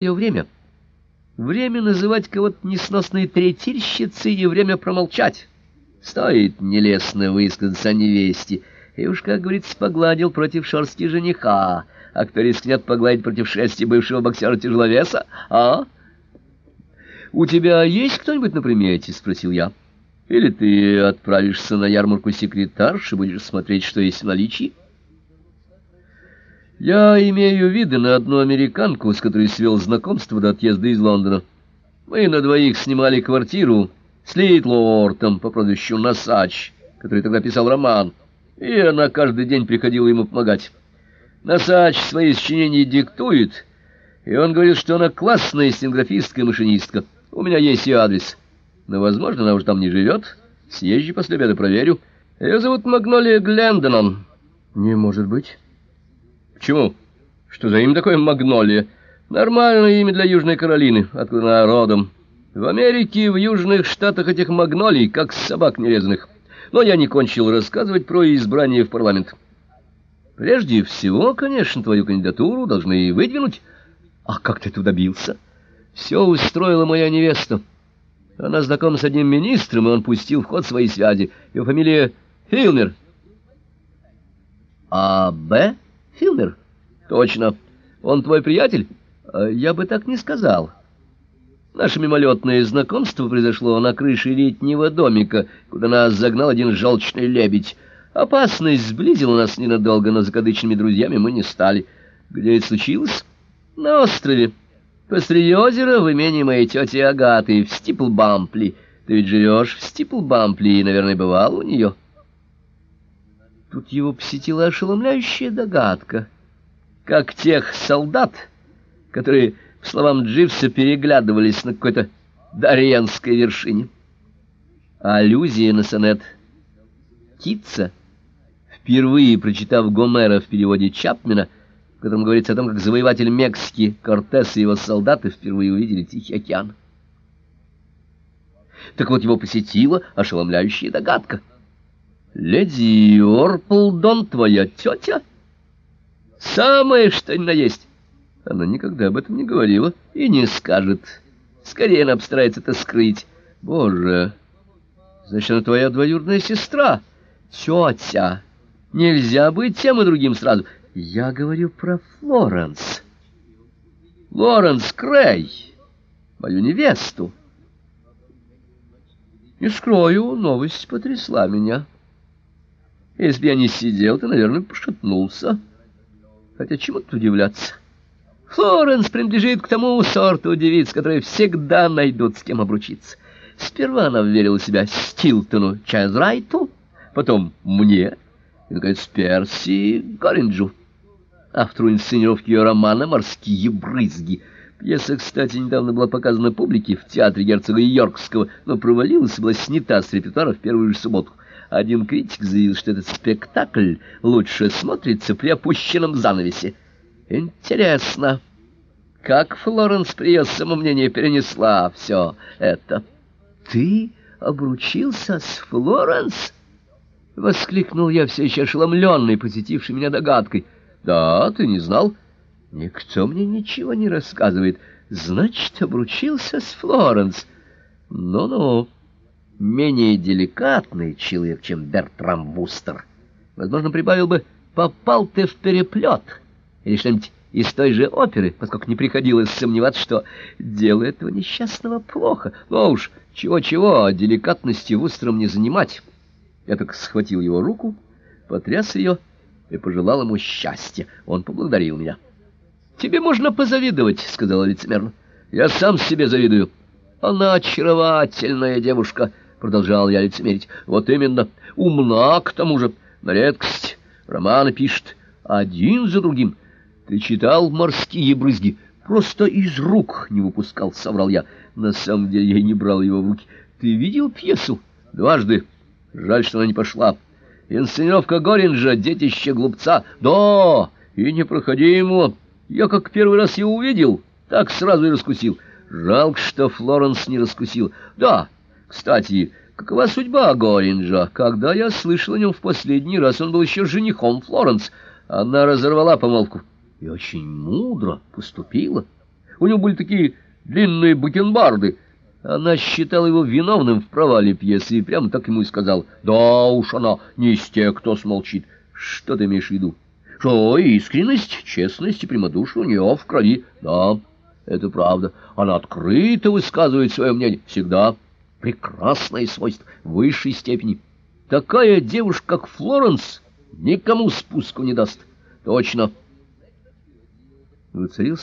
ее время. Время называть кого-то несносной третирщицей и время промолчать. Стоит нелестно высказаться о невесте. И уж, как говорится, погладил против шерсти жениха. А кто рискнет погладить против шерсти бывшего боксера-тяжеловеса, а? «У тебя есть кто-нибудь на примете?» — спросил я. «Или ты отправишься на ярмарку секретарши, будешь смотреть, что есть в наличии?» Я имею виды на одну американку, с которой свел знакомство до отъезда из Лондона. Мы на двоих снимали квартиру с Литлортом по прозвищу Насач, который тогда писал роман, и она каждый день приходила ему помогать. Насач свои сочинения диктует, и он говорит, что она классная стенографистка и машинистка. У меня есть ее адрес, но, возможно, она уже там не живет. Съезжу после обеда, проверю. Ее зовут Магнолия Глендонон. Не может быть. Почему? Что за имя такое Магнолия? Нормальное имя для Южной Каролины, откуда она родом. В Америке, в южных штатах этих магнолий, как собак нерезанных. Но я не кончил рассказывать про избрание в парламент. Прежде всего, конечно, твою кандидатуру должны выдвинуть. А как ты это добился? Все устроила моя невеста. Она знакома с одним министром, и он пустил в ход свои связи. Его фамилия Филмер. А Б? Филмер? Точно. Он твой приятель? А я бы так не сказал. Наше мимолетное знакомство произошло на крыше летнего домика, куда нас загнал один желчный лебедь. Опасность сблизила нас ненадолго, но закадычными друзьями мы не стали. Где это случилось? На острове. Посреди озера в имении моей тети Агаты в Стиплбампли. Ты ведь живешь в Стиплбампли и, наверное, бывал у нее. Тут его посетила ошеломляющая догадка. Как тех солдат, которые, по словам Дживса, переглядывались на какой-то Дарьянской вершине. аллюзия на сонет Китца, впервые прочитав Гомера в переводе Чапмена, в котором говорится о том, как завоеватель Мексики Кортес и его солдаты впервые увидели Тихий океан. Так вот его посетила ошеломляющая догадка — Леди Орплдон, твоя тетя? Самое, что ни на есть. Она никогда об этом не говорила и не скажет. Скорее она обстарается это скрыть. Боже, значит, она твоя двоюродная сестра. Тетя. Нельзя быть тем и другим сразу. Я говорю про Флоренс. Лоренс Крей, мою невесту. Не скрою, новость потрясла меня. Если бы я не сидел, то, наверное, пошатнулся. Хотя чему тут удивляться? Флоренс принадлежит к тому сорту девиц, которые всегда найдут с кем обручиться. Сперва она верила себя Стилтону Чайзрайту, потом мне, и, наконец, Перси Горинджу. Автору инсценировки ее романа «Морские брызги». Пьеса, кстати, недавно была показана публике в театре герцога Йоркского, но провалилась и была снята с репертуара в первую же субботу. Один критик заявил, что этот спектакль лучше смотрится при опущенном занавесе. Интересно, как Флоренс при ее самомнении перенесла все это? Ты обручился с Флоренс? Воскликнул я, все еще ошеломленный, посетивший меня догадкой. Да, ты не знал? Никто мне ничего не рассказывает. Значит, обручился с Флоренс. Ну-ну менее деликатный человек, чем Бертрам Вустер, возможно, прибавил бы «попал ты в переплет» или что-нибудь из той же оперы, поскольку не приходилось сомневаться, что дело этого несчастного плохо. Но уж чего-чего, деликатности Вустером не занимать. Я так схватил его руку, потряс ее и пожелал ему счастья. Он поблагодарил меня. «Тебе можно позавидовать», — сказала лицемерно. «Я сам себе завидую. Она очаровательная девушка». — продолжал я лицемерить. — Вот именно, умна к тому же, на редкость. Романы пишет один за другим. Ты читал «Морские брызги»? Просто из рук не выпускал, — соврал я. На самом деле я не брал его в руки. Ты видел пьесу? Дважды. Жаль, что она не пошла. Инсценировка Горинджа, детище глупца. Да, и непроходимо. Я как первый раз его увидел, так сразу и раскусил. Жалко, что Флоренс не раскусил. Да, кстати, какова судьба Горинджа? Когда я слышал о нем в последний раз, он был еще женихом Флоренс. Она разорвала помолвку и очень мудро поступила. У него были такие длинные бакенбарды. Она считала его виновным в провале пьесы и прямо так ему и сказал. Да уж она не из тех, кто смолчит. Что ты имеешь в виду? Что искренность, честность и прямодушие у нее в крови. Да, это правда. Она открыто высказывает свое мнение. Всегда. Прекрасное свойство высшей степени. Такая девушка, как Флоренс, никому спуску не даст. Точно. Воцарился